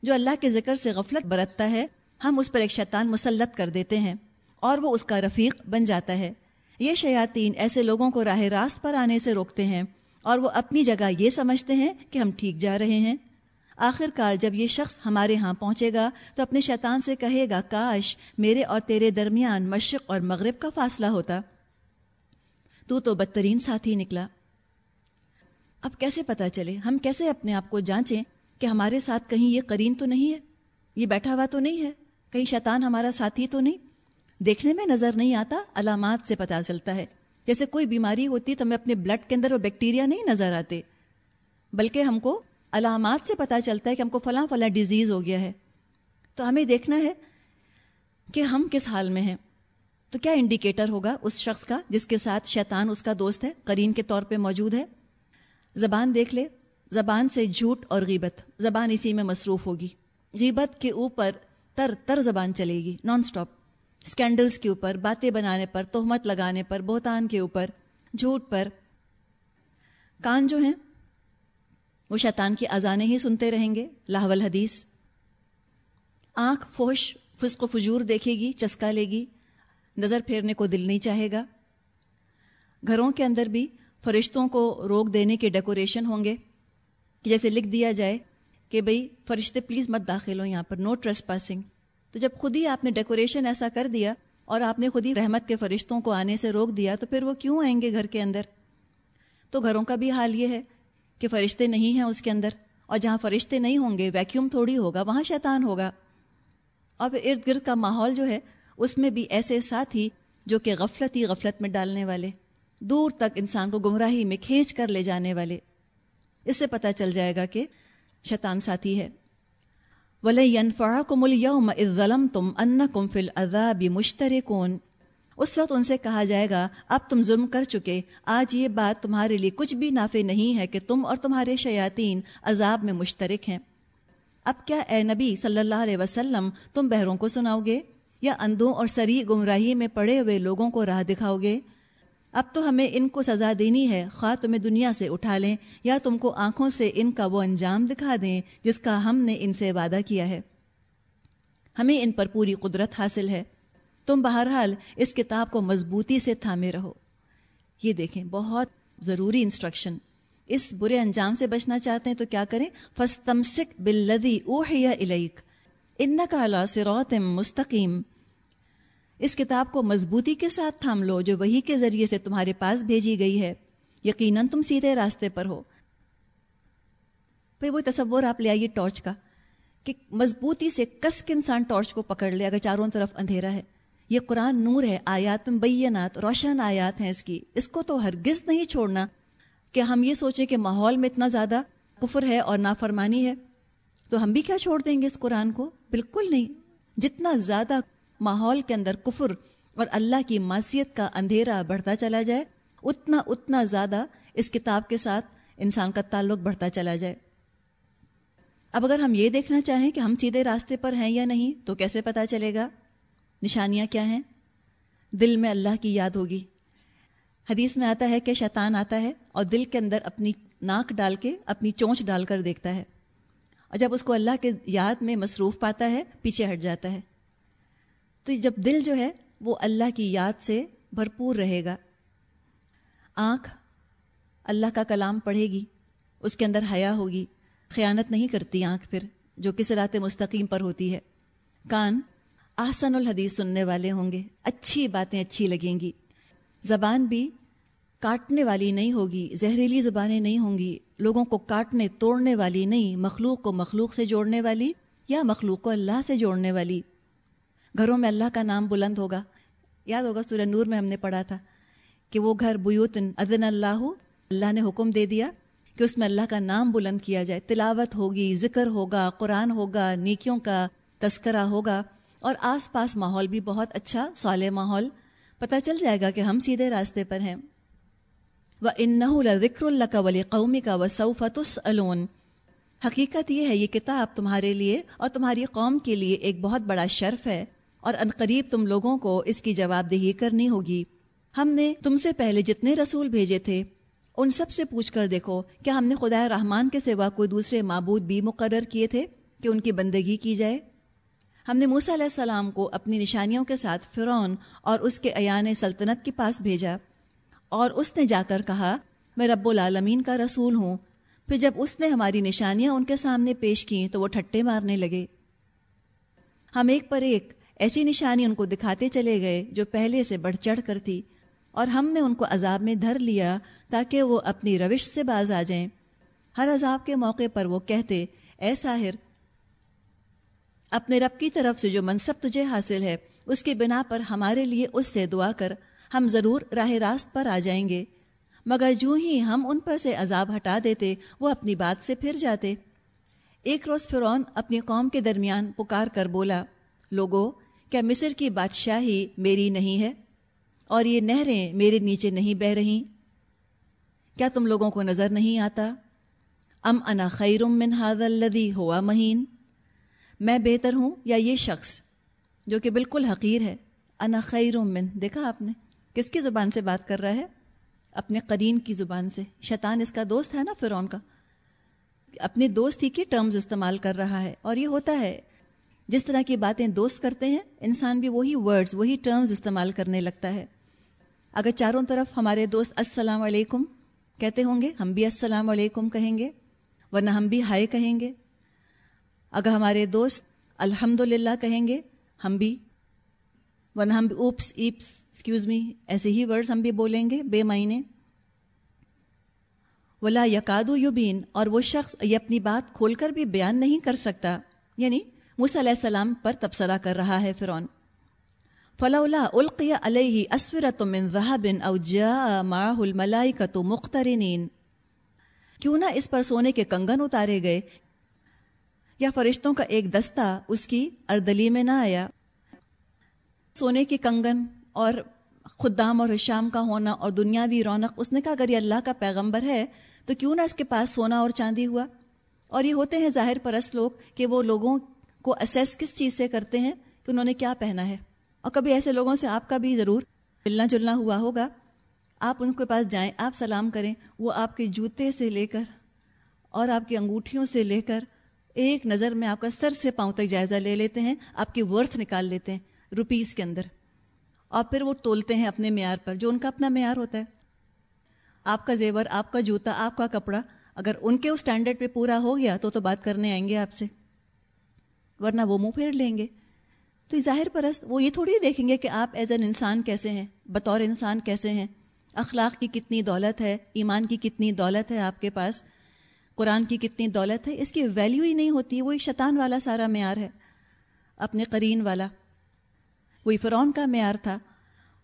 جو اللہ کے ذکر سے غفلت برتتا ہے، ہم اس پر ایک شیطان مسلط کر دیتے ہیں اور وہ اس کا رفیق بن جاتا ہے۔ یہ شیاطین ایسے لوگوں کو راہ راست پر آنے سے روکتے ہیں اور وہ اپنی جگہ یہ سمجھتے ہیں کہ ہم ٹھیک جا رہے ہیں۔ آخر کار جب یہ شخص ہمارے ہاں پہنچے گا تو اپنے شیطان سے کہے گا، کاش میرے اور تیرے درمیان مشرق اور مغرب کا فاصلہ ہوتا۔ تو تو بدترین ساتھی نکلا۔ اب کیسے پتا چلے، ہم کیسے اپنے آپ کو جانچیں کہ ہمارے ساتھ کہیں یہ کرین تو نہیں ہے؟ یہ بیٹھا ہوا تو نہیں ہے؟ کہیں شیطان ہمارا ساتھی تو نہیں؟ دیکھنے میں نظر نہیں آتا، علامات سے پتہ چلتا ہے۔ جیسے کوئی بیماری ہوتی تو ہمیں اپنے بلڈ کے اندر وہ بیکٹیریا نہیں نظر آتے۔ بلکہ ہم کو علامات سے پتہ چلتا ہے کہ ہم کو فلاں فلاں ڈیزیز ہو گیا ہے۔ تو ہمیں دیکھنا ہے کہ ہم کس حال میں ہیں۔ تو کیا انڈیکیٹر ہوگا اس شخص کا جس کے ساتھ شیطان اس کا دوست ہے، قرین کے طور پہ موجود ہے؟ زبان دیکھ لے۔ زبان سے جھوٹ اور غیبت۔ زبان اسی میں مصروف ہوگی۔ غیبت کے اوپر تر تر زبان چلے گی۔ نان سٹاپ اسکینڈلس کے اوپر، باتیں بنانے پر، تہمت لگانے پر، بہتان کے اوپر، جھوٹ پر۔ کان جو ہیں، وہ شیطان کی اذانیں ہی سنتے رہیں گے لاہول حدیث آنکھ فوش فسق و فجور دیکھے گی، چسکا لے گی۔ نظر پھیرنے کو دل نہیں چاہے گا۔ گھروں کے اندر بھی فرشتوں کو روک دینے کے ڈیکوریشن ہوں گے۔ کہ جیسے لکھ دیا جائے کہ بھئی فرشتے پلیز مت داخل ہوں یہاں پر نو ٹریس پاسنگ تو جب خود ہی آپ نے ڈیکوریشن ایسا کر دیا اور آپ نے خود ہی رحمت کے فرشتوں کو آنے سے روک دیا، تو پھر وہ کیوں آئیں گے گھر کے اندر؟ تو گھروں کا بھی حال یہ ہے کہ فرشتے نہیں ہیں اس کے اندر اور جہاں فرشتے نہیں ہوں گے ویکیوم تھوڑی ہوگا، وہاں شیطان ہوگا۔ اور پھر ارد گرد کا ماحول جو ہے، اس میں بھی ایسے ساتھی جو کہ غفلت ہی غفلت میں ڈالنے والے، دور تک انسان کو گمراہی میں کھینچ کر لے جانے والے۔ اس سے پتہ چل جائے گا کہ شیطان ساتھی ہے۔ ظلم تم ان کم فل اذابی مشترے اس وقت ان سے کہا جائے گا، اب تم ظلم کر چکے، آج یہ بات تمہارے لیے کچھ بھی نافع نہیں ہے کہ تم اور تمہارے شیاطین عذاب میں مشترک ہیں۔ اب کیا اے نبی صلی اللہ علیہ وسلم، تم بہروں کو سناؤ گے؟ یا اندھوں اور سری گمراہی میں پڑے ہوئے لوگوں کو راہ دکھاؤ گے؟ اب تو ہمیں ان کو سزا دینی ہے، خواہ تمہیں دنیا سے اٹھا لیں، یا تم کو آنکھوں سے ان کا وہ انجام دکھا دیں جس کا ہم نے ان سے وعدہ کیا ہے۔ ہمیں ان پر پوری قدرت حاصل ہے۔ تم بہرحال اس کتاب کو مضبوطی سے تھامے رہو۔ یہ دیکھیں، بہت ضروری انسٹرکشن۔ اس برے انجام سے بچنا چاہتے ہیں تو کیا کریں؟ فس تمسک بلدی اوہ یا الیک۔ ان کا سروت مستقیم۔ اس کتاب کو مضبوطی کے ساتھ تھام لو جو وہی کے ذریعے سے تمہارے پاس بھیجی گئی ہے۔ یقیناً تم سیدھے راستے پر ہو۔ پھر وہ تصور آپ لے آئیے ٹارچ کا کہ مضبوطی سے کس کے انسان ٹارچ کو پکڑ لے اگر چاروں طرف اندھیرا ہے۔ یہ قرآن نور ہے، آیات بینات، روشن آیات ہیں اس کی۔ اس کو تو ہرگز نہیں چھوڑنا کہ ہم یہ سوچیں کہ ماحول میں اتنا زیادہ کفر ہے اور نافرمانی ہے۔ تو ہم بھی کیا چھوڑ دیں گے اس قرآن کو؟ بالکل نہیں۔ جتنا زیادہ ماحول کے اندر کفر اور اللہ کی معصیت کا اندھیرا بڑھتا چلا جائے، اتنا اتنا زیادہ اس کتاب کے ساتھ انسان کا تعلق بڑھتا چلا جائے۔ اب اگر ہم یہ دیکھنا چاہیں کہ ہم سیدھے راستے پر ہیں یا نہیں، تو کیسے پتہ چلے گا؟ نشانیاں کیا ہیں؟ دل میں اللہ کی یاد ہوگی۔ حدیث میں آتا ہے کہ شیطان آتا ہے اور دل کے اندر اپنی ناک ڈال کے اپنی چونچ ڈال کر دیکھتا ہے۔ اور جب اس کو اللہ کے یاد میں مصروف پاتا ہے، پیچھے ہٹ جاتا ہے۔ تو جب دل جو ہے وہ اللہ کی یاد سے بھرپور رہے گا۔ آنکھ اللہ کا کلام پڑھے گی، اس کے اندر حیا ہوگی۔ خیانت نہیں کرتی آنکھ پھر، جو کس رات مستقیم پر ہوتی ہے۔ کان آحسن الحدیث سننے والے ہوں گے، اچھی باتیں اچھی لگیں گی۔ زبان بھی کاٹنے والی نہیں ہوگی، زہریلی زبانیں نہیں ہوں گی۔ لوگوں کو کاٹنے، توڑنے والی نہیں، مخلوق کو مخلوق سے جوڑنے والی یا مخلوق کو اللہ سے جوڑنے والی۔ گھروں میں اللہ کا نام بلند ہوگا۔ یاد ہوگا سورہ نور میں ہم نے پڑھا تھا کہ وہ گھر بیوتن اذن اللہ اللہ نے حکم دے دیا کہ اس میں اللہ کا نام بلند کیا جائے۔ تلاوت ہوگی، ذکر ہوگا، قرآن ہوگا، نیکیوں کا تذکرہ ہوگا اور آس پاس ماحول بھی بہت اچھا صالح ماحول۔ پتہ چل جائے گا کہ ہم سیدھے راستے پر ہیں۔ وہ ان اور اور عنقریب تم لوگوں کو اس کی جواب دہی کرنی ہوگی۔ ہم نے تم سے پہلے جتنے رسول بھیجے تھے، ان سب سے پوچھ کر دیکھو کیا ہم نے خدا رحمان کے سوا کوئی دوسرے معبود بھی مقرر کیے تھے کہ ان کی بندگی کی جائے؟ ہم نے موسیٰ علیہ السلام کو اپنی نشانیوں کے ساتھ فرعون اور اس کے ایان سلطنت کے پاس بھیجا اور اس نے جا کر کہا، میں رب العالمین کا رسول ہوں۔ پھر جب اس نے ہماری نشانیاں ان کے سامنے پیش کیں تو وہ ٹھٹے مارنے لگے۔ ہم ایک پر ایک ایسی نشانی ان کو دکھاتے چلے گئے جو پہلے سے بڑھ چڑھ کر تھی، اور ہم نے ان کو عذاب میں دھر لیا تاکہ وہ اپنی روش سے باز آ جائیں۔ ہر عذاب کے موقع پر وہ کہتے، اے ساحر، اپنے رب کی طرف سے جو منصب تجھے حاصل ہے، اس کی بنا پر ہمارے لیے اس سے دعا کر، ہم ضرور راہ راست پر آ جائیں گے۔ مگر جو ہی ہم ان پر سے عذاب ہٹا دیتے، وہ اپنی بات سے پھر جاتے۔ ایک روز فرعون اپنی قوم کے درمیان پکار کر بولا، لوگو کیا مصر کی بادشاہی میری نہیں ہے اور یہ نہریں میرے نیچے نہیں بہہ رہیں؟ کیا تم لوگوں کو نظر نہیں آتا؟ ام انا خیرم من حاد الدی ہوا مہین؟ میں بہتر ہوں یا یہ شخص جو کہ بالکل حقیر ہے؟ انا خیرم من، دیکھا آپ نے؟ کس کی زبان سے بات کر رہا ہے؟ اپنے قرین کی زبان سے۔ شیطان اس کا دوست ہے نا فرعون کا؟ اپنے دوست ہی کے ٹرمز استعمال کر رہا ہے اور یہ ہوتا ہے جس طرح کی باتیں دوست کرتے ہیں، انسان بھی وہی ورڈز وہی ٹرمز استعمال کرنے لگتا ہے۔ اگر چاروں طرف ہمارے دوست السلام علیکم کہتے ہوں گے، ہم بھی السلام علیکم کہیں گے، ورنہ ہم بھی ہائے کہیں گے۔ اگر ہمارے دوست الحمد للہ کہیں گے، ہم بھی، ورنہ ہم بھی اوپس، ایپس ایکسکیوز می ایسے ہی ورڈز ہم بھی بولیں گے، بے معنی۔ ولا یقاد یبین اور وہ شخص یہ اپنی بات کھول کر بھی بیان نہیں کر سکتا۔ یعنی مس علیہ السلام پر تبصرہ کر رہا ہے فرعون۔ فلولا القی علیہ اسورت من ذهب او جاء معه الملائکۃ مقترنین کیوں نہ اس پر سونے کے کنگن اتارے گئے۔ یا فرشتوں کا ایک دستہ اس کی اردلی میں نہ آیا۔ سونے کے کنگن اور خدام اور شام کا ہونا اور دنیاوی رونق، اس نے کہا، اگر یہ اللہ کا پیغمبر ہے، تو کیوں نہ اس کے پاس سونا اور چاندی ہوا؟ اور یہ ہوتے ہیں ظاہر پرست لوگ کہ وہ لوگوں کو اسیس کس چیز سے کرتے ہیں کہ انہوں نے کیا پہنا ہے؟ اور کبھی ایسے لوگوں سے آپ کا بھی ضرور ملنا جلنا ہوا ہوگا۔ آپ ان کے پاس جائیں، آپ سلام کریں، وہ آپ کے جوتے سے لے کر اور آپ کی انگوٹھیوں سے لے کر ایک نظر میں آپ کا سر سے پاؤں تک جائزہ لے لیتے ہیں، آپ کی ورتھ نکال لیتے ہیں روپیز کے اندر۔ اور پھر وہ تولتے ہیں اپنے معیار پر، جو ان کا اپنا معیار ہوتا ہے۔ آپ کا زیور، آپ کا جوتا، آپ کا کپڑا، اگر ان کے اس اسٹینڈرڈ پہ پورا ہو گیا تو تو بات کرنے آئیں گے آپ سے۔ ورنہ وہ منہ پھیر لیں گے۔ تو ظاہر پرست وہ یہ تھوڑی دیکھیں گے کہ آپ ایز این انسان کیسے ہیں، بطور انسان کیسے ہیں۔ اخلاق کی کتنی دولت ہے، ایمان کی کتنی دولت ہے آپ کے پاس، قرآن کی کتنی دولت ہے، اس کی ویلیو ہی نہیں ہوتی وہی شیطان والا سارا معیار ہے، اپنے قرین والا۔ وہی فرعون کا معیار تھا۔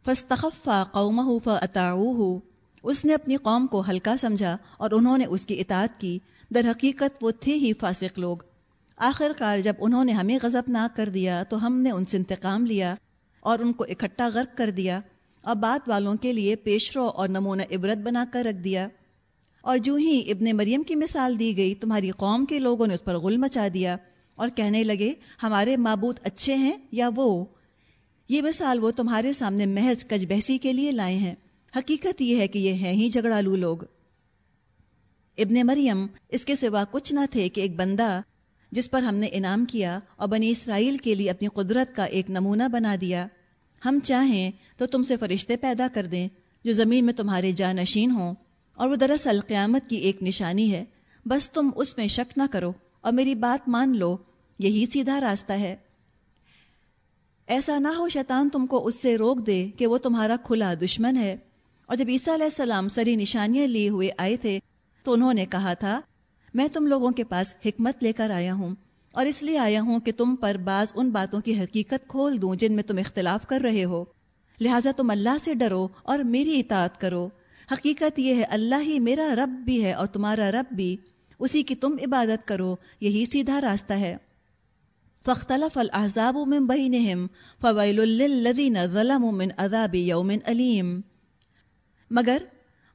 فستخفا قومہ فاطاعوہ۔ اس نے اپنی قوم کو ہلکا سمجھا اور انہوں نے اس کی اطاعت کی۔ در حقیقت وہ تھے ہی فاسق لوگ۔ آخر کار جب انہوں نے ہمیں غضب نہ کر دیا تو ہم نے ان سے انتقام لیا اور ان کو اکٹھا غرق کر دیا اور بات والوں کے لیے پیشرو اور نمونہ عبرت بنا کر رکھ دیا۔ اور جو ہی ابن مریم کی مثال دی گئی، تمہاری قوم کے لوگوں نے اس پر غل مچا دیا اور کہنے لگے، ہمارے معبود اچھے ہیں یا وہ؟ یہ مثال وہ تمہارے سامنے محض کج بحثی کے لیے لائے ہیں۔ حقیقت یہ ہے کہ یہ ہیں ہی جھگڑالو لوگ۔ ابن مریم اس کے سوا کچھ نہ تھے کہ ایک بندہ جس پر ہم نے انعام کیا اور بنی اسرائیل کے لیے اپنی قدرت کا ایک نمونہ بنا دیا۔ ہم چاہیں تو تم سے فرشتے پیدا کر دیں جو زمین میں تمہارے جانشین ہوں اور وہ دراصل قیامت کی ایک نشانی ہے۔ بس تم اس میں شک نہ کرو اور میری بات مان لو، یہی سیدھا راستہ ہے۔ ایسا نہ ہو شیطان تم کو اس سے روک دے کہ وہ تمہارا کھلا دشمن ہے۔ اور جب عیسیٰ علیہ السلام سری نشانیاں لیے ہوئے آئے تھے تو انہوں نے کہا تھا میں تم لوگوں کے پاس حکمت لے کر آیا ہوں، اور اس لیے آیا ہوں کہ تم پر بعض ان باتوں کی حقیقت کھول دوں جن میں تم اختلاف کر رہے ہو۔ لہٰذا تم اللہ سے ڈرو اور میری اطاعت کرو۔ حقیقت یہ ہے، اللہ ہی میرا رب بھی ہے اور تمہارا رب بھی۔ اسی کی تم عبادت کرو، یہی سیدھا راستہ ہے۔ فختلف الحضاب من بینہم، فویل للذین ظلموا من عذاب یوم علیم۔ مگر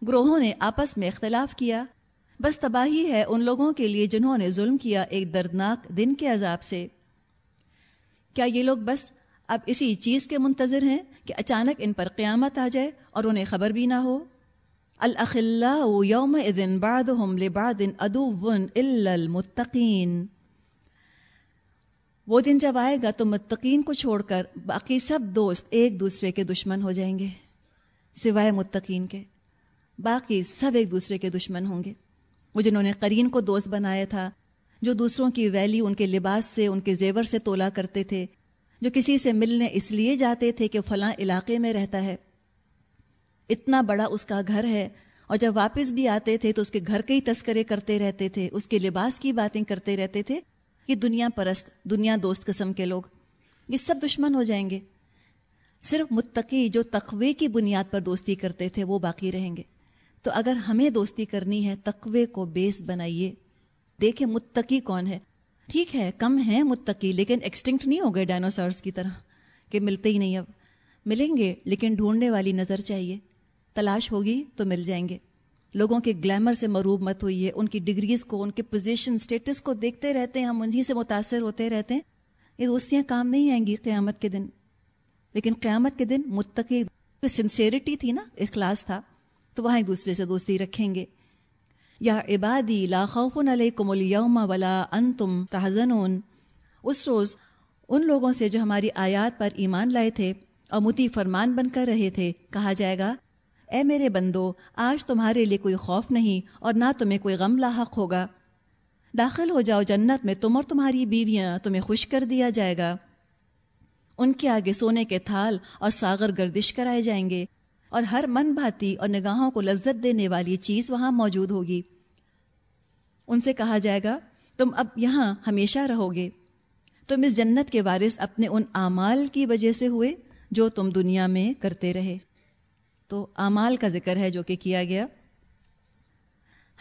گروہوں نے آپس میں اختلاف کیا۔ بس تباہی ہے ان لوگوں کے لیے جنہوں نے ظلم کیا ایک دردناک دن کے عذاب سے۔ کیا یہ لوگ بس اب اسی چیز کے منتظر ہیں کہ اچانک ان پر قیامت آ جائے اور انہیں خبر بھی نہ ہو؟ الخلا یوم دن باد ہم لبادن ادون المتقین۔ وہ دن جب آئے گا تو متقین کو چھوڑ کر باقی سب دوست ایک دوسرے کے دشمن ہو جائیں گے، سوائے متقین کے۔ باقی سب ایک دوسرے کے دشمن ہوں گے۔ وہ جنہوں نے قرین کو دوست بنایا تھا، جو دوسروں کی ویلی ان کے لباس سے، ان کے زیور سے تولا کرتے تھے، جو کسی سے ملنے اس لیے جاتے تھے کہ فلاں علاقے میں رہتا ہے۔ اتنا بڑا اس کا گھر ہے، اور جب واپس بھی آتے تھے تو اس کے گھر کے ہی تذکرے کرتے رہتے تھے، اس کے لباس کی باتیں کرتے رہتے تھے یہ دنیا پرست، دنیا دوست قسم کے لوگ، یہ سب دشمن ہو جائیں گے۔ صرف متقی جو تقوی کی بنیاد پر دوستی کرتے تھے، وہ باقی رہیں گے۔ تو اگر ہمیں دوستی کرنی ہے، تقوی کو بیس بنائیے۔ دیکھیں متقی کون ہے۔ ٹھیک ہے، کم ہیں متقی، لیکن ایکسٹنکٹ نہیں ہو گئے ڈائنوسارس کی طرح، کہ ملتے ہی نہیں اب۔ ملیں گے، لیکن ڈھونڈنے والی نظر چاہیے۔ تلاش ہوگی تو مل جائیں گے۔ لوگوں کے گلیمر سے مروب مت ہوئی ہے ان کی ڈگریز کو، ان کے پوزیشن اسٹیٹس کو دیکھتے رہتے ہیں، ہم انہیں سے متاثر ہوتے رہتے ہیں۔ یہ دوستیاں کام نہیں آئیں گی قیامت کے دن۔ لیکن قیامت کے دن متقی سنسیئرٹی تھی نا، اخلاص تھا۔ تو وہاں ایک دوسرے سے دوستی رکھیں گے۔ یا عبادی، لا خوف علیکم اليوم ولا انتم تحزنون۔ اس روز ان لوگوں سے جو ہماری آیات پر ایمان لائے تھے اور متی فرمان بن کر رہے تھے، کہا جائے گا، اے میرے بندو، آج تمہارے لیے کوئی خوف نہیں اور نہ تمہیں کوئی غم لاحق ہوگا۔ داخل ہو جاؤ جنت میں، تم اور تمہاری بیویاں، تمہیں خوش کر دیا جائے گا۔ ان کے آگے سونے کے تھال اور ساغر گردش کرائے جائیں گے۔ اور ہر من بھاتی اور نگاہوں کو لذت دینے والی چیز وہاں موجود ہوگی۔ ان سے کہا جائے گا، تم اب یہاں ہمیشہ رہو گے۔ تم اس جنت کے وارث اپنے ان اعمال کی وجہ سے ہوئے جو تم دنیا میں کرتے رہے۔ تو اعمال کا ذکر ہے جو کہ کیا گیا۔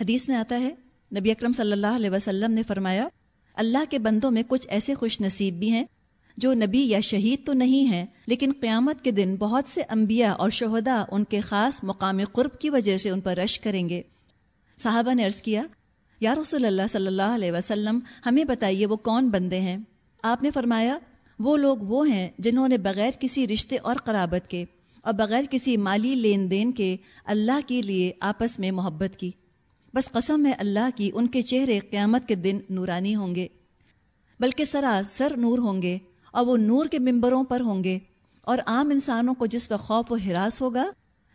حدیث میں آتا ہے، نبی اکرم صلی اللہ علیہ وسلم نے فرمایا، اللہ کے بندوں میں کچھ ایسے خوش نصیب بھی ہیں جو نبی یا شہید تو نہیں ہیں لیکن قیامت کے دن بہت سے انبیاء اور شہداء ان کے خاص مقام قرب کی وجہ سے ان پر رش کریں گے۔ صحابہ نے عرض کیا، یا رسول اللہ صلی اللہ علیہ وسلم، ہمیں بتائیے وہ کون بندے ہیں؟ آپ نے فرمایا، وہ لوگ وہ ہیں جنہوں نے بغیر کسی رشتے اور قرابت کے اور بغیر کسی مالی لین دین کے اللہ کے لیے آپس میں محبت کی۔ بس قسم ہے اللہ کی، ان کے چہرے قیامت کے دن نورانی ہوں گے، بلکہ سرا سر نور ہوں گے اور وہ نور کے ممبروں پر ہوں گے۔ اور عام انسانوں کو جس وقت خوف و ہراس ہوگا،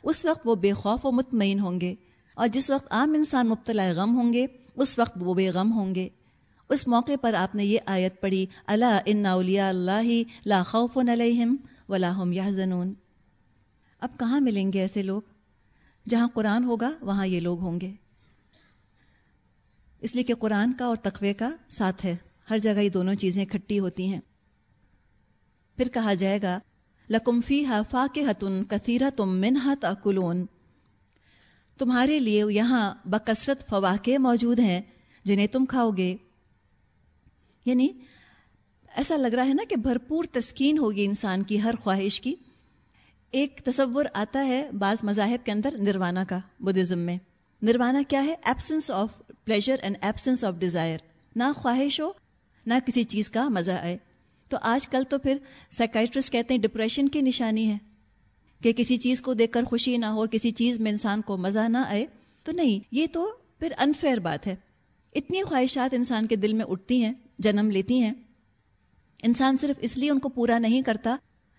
اس وقت وہ بے خوف و مطمئن ہوں گے۔ اور جس وقت عام انسان مبتلا غم ہوں گے، اس وقت وہ بے غم ہوں گے۔ اس موقع پر آپ نے یہ آیت پڑھی اللہ ان اولیاء اللہ لا خوف علیہم ولا هم يحزنون اب کہاں ملیں گے ایسے لوگ؟ جہاں قرآن ہوگا، وہاں یہ لوگ ہوں گے۔ اس لیے کہ قرآن کا اور تقوی کا ساتھ ہے۔ ہر جگہ یہ دونوں چیزیں کھٹی ہوتی ہیں۔ پھر کہا جائے گا لکمفی ہا کے حتن کثیرہ تم منہا تاکلون۔ تمہارے لیے یہاں بکثرت فواقع موجود ہیں جنہیں تم کھاؤ گے۔ یعنی ایسا لگ رہا ہے نا کہ بھرپور تسکین ہوگی انسان کی ہر خواہش کی۔ ایک تصور آتا ہے بعض مذاہب کے اندر نروانہ کا، بدھزم میں۔ نروانہ کیا ہے؟ Absence of pleasure and absence of desire نہ خواہش ہو، نہ کسی چیز کا مزہ آئے۔ تو آج کل تو پھر سائکائٹرس کہتے ہیں ڈپریشن کی نشانی ہے کہ کسی چیز کو دیکھ کر خوشی نہ ہو اور کسی چیز میں انسان کو مزہ نہ آئے، تو نہیں، یہ تو پھر انفیئر بات ہے۔ اتنی خواہشات انسان کے دل میں اٹھتی ہیں، جنم لیتی ہیں۔ انسان صرف اس لیے ان کو پورا نہیں کرتا،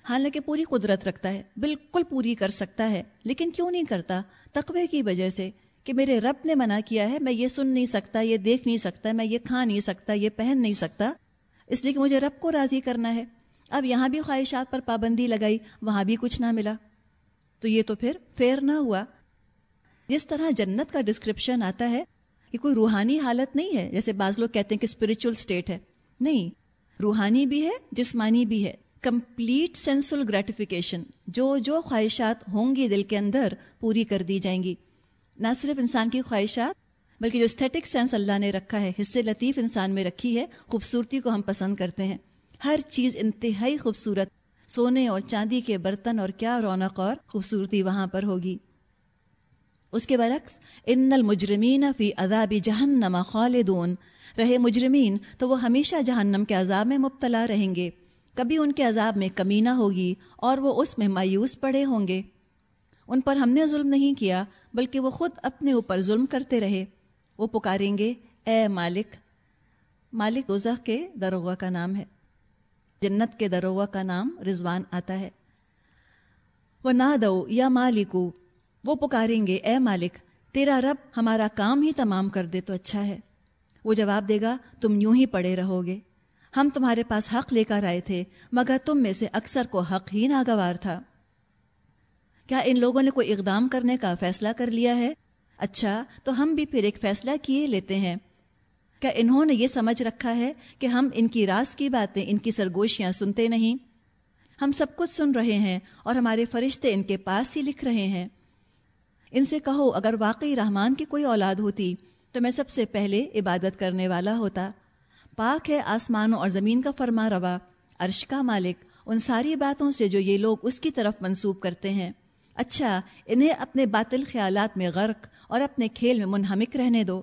حالانکہ پوری قدرت رکھتا ہے، بالکل پوری کر سکتا ہے، لیکن کیوں نہیں کرتا؟ تقوی کی وجہ سے کہ میرے رب نے منع کیا ہے، میں یہ سن نہیں سکتا، یہ دیکھ نہیں سکتا، میں یہ کھا نہیں سکتا، یہ پہن نہیں سکتا۔ اس لیے کہ مجھے رب کو راضی کرنا ہے۔ اب یہاں بھی خواہشات پر پابندی لگائی، وہاں بھی کچھ نہ ملا۔ تو یہ تو پھر فیر نہ ہوا۔ جس طرح جنت کا ڈسکرپشن آتا ہے یہ کوئی روحانی حالت نہیں ہے، جیسے بعض لوگ کہتے ہیں کہ اسپرچل اسٹیٹ ہے۔ نہیں، روحانی بھی ہے، جسمانی بھی ہے۔ کمپلیٹ سینسل گریٹیفیکیشن جو جو خواہشات ہوں گی دل کے اندر، پوری کر دی جائیں گی۔ نہ صرف انسان کی خواہشات بلکہ جو استھیٹک سینس اللہ نے رکھا ہے، حصے لطیف انسان میں رکھی ہے، خوبصورتی کو ہم پسند کرتے ہیں۔ ہر چیز انتہائی خوبصورت، سونے اور چاندی کے برتن اور کیا رونق اور خوبصورتی وہاں پر ہوگی۔ اس کے برعکس، ان المجرمین فی عذاب جہنم خالدون۔ رہے مجرمین، تو وہ ہمیشہ جہنم کے عذاب میں مبتلا رہیں گے۔ کبھی ان کے عذاب میں کمی نہ ہوگی اور وہ اس میں مایوس پڑے ہوں گے۔ ان پر ہم نے ظلم نہیں کیا، بلکہ وہ خود اپنے اوپر ظلم کرتے رہے۔ وہ پکاریں گے۔ اے مالک مالک دوزخ کے دروغہ کا نام ہے۔ جنت کے دروغہ کا نام رضوان آتا ہے۔ وہ نہ دو یا مالکو، وہ پکاریں گے۔ اے مالک، تیرا رب ہمارا کام ہی تمام کر دے تو اچھا ہے۔ وہ جواب دے گا، تم یوں ہی پڑے رہو گے۔ ہم تمہارے پاس حق لے کر آئے تھے، مگر تم میں سے اکثر کو حق ہی ناگوار تھا۔ کیا ان لوگوں نے کوئی اقدام کرنے کا فیصلہ کر لیا ہے؟ اچھا تو ہم بھی پھر ایک فیصلہ کیے لیتے ہیں۔ کیا انہوں نے یہ سمجھ رکھا ہے کہ ہم ان کی راز کی باتیں، ان کی سرگوشیاں سنتے نہیں؟ ہم سب کچھ سن رہے ہیں اور ہمارے فرشتے ان کے پاس ہی لکھ رہے ہیں۔ ان سے کہو، اگر واقعی رحمان کی کوئی اولاد ہوتی، تو میں سب سے پہلے عبادت کرنے والا ہوتا۔ پاک ہے آسمانوں اور زمین کا فرما روا، عرش کا مالک، ان ساری باتوں سے جو یہ لوگ اس کی طرف منسوب کرتے ہیں۔ اچھا انہیں اپنے باطل خیالات میں غرق اور اپنے کھیل میں منہمک رہنے دو۔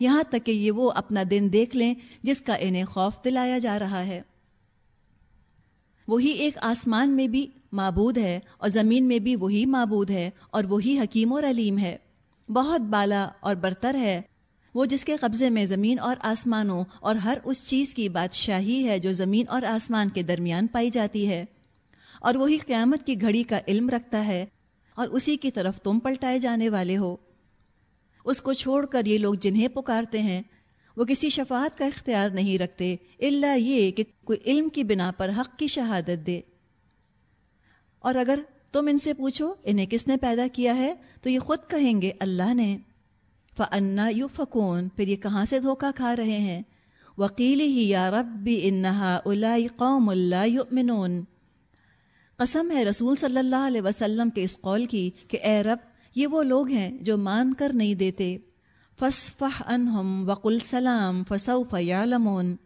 یہاں تک کہ یہ وہ اپنا دن دیکھ لیں جس کا انہیں خوف دلایا جا رہا ہے۔ وہی ایک آسمان میں بھی معبود ہے اور زمین میں بھی وہی معبود ہے اور وہی حکیم اور علیم ہے۔ بہت بالا اور برتر ہے۔ وہ جس کے قبضے میں زمین اور آسمانوں اور ہر اس چیز کی بادشاہی ہے جو زمین اور آسمان کے درمیان پائی جاتی ہے۔ اور وہی قیامت کی گھڑی کا علم رکھتا ہے اور اسی کی طرف تم پلٹائے جانے والے ہو۔ اس کو چھوڑ کر یہ لوگ جنہیں پکارتے ہیں، وہ کسی شفاعت کا اختیار نہیں رکھتے اللہ یہ کہ کوئی علم کی بنا پر حق کی شہادت دے۔ اور اگر تم ان سے پوچھو انہیں کس نے پیدا کیا ہے، تو یہ خود کہیں گے اللہ نے۔ فنا یو فکون پھر یہ کہاں سے دھوکہ کھا رہے ہیں؟ وکیل ہی یا رب بھی انہا قوم اللہ یؤمنون قسم ہے رسول صلی اللہ علیہ وسلم کے اس قول کی کہ اے رب، یہ وہ لوگ ہیں جو مان کر نہیں دیتے۔ فصفح انہم وقل سلام فصوف یعلمون۔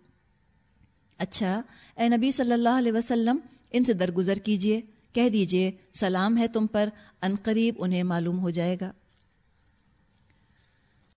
اچھا اے نبی صلی اللہ علیہ وسلم، ان سے درگزر کیجیے، کہہ دیجیے، سلام ہے تم پر، ان قریب انہیں معلوم ہو جائے گا۔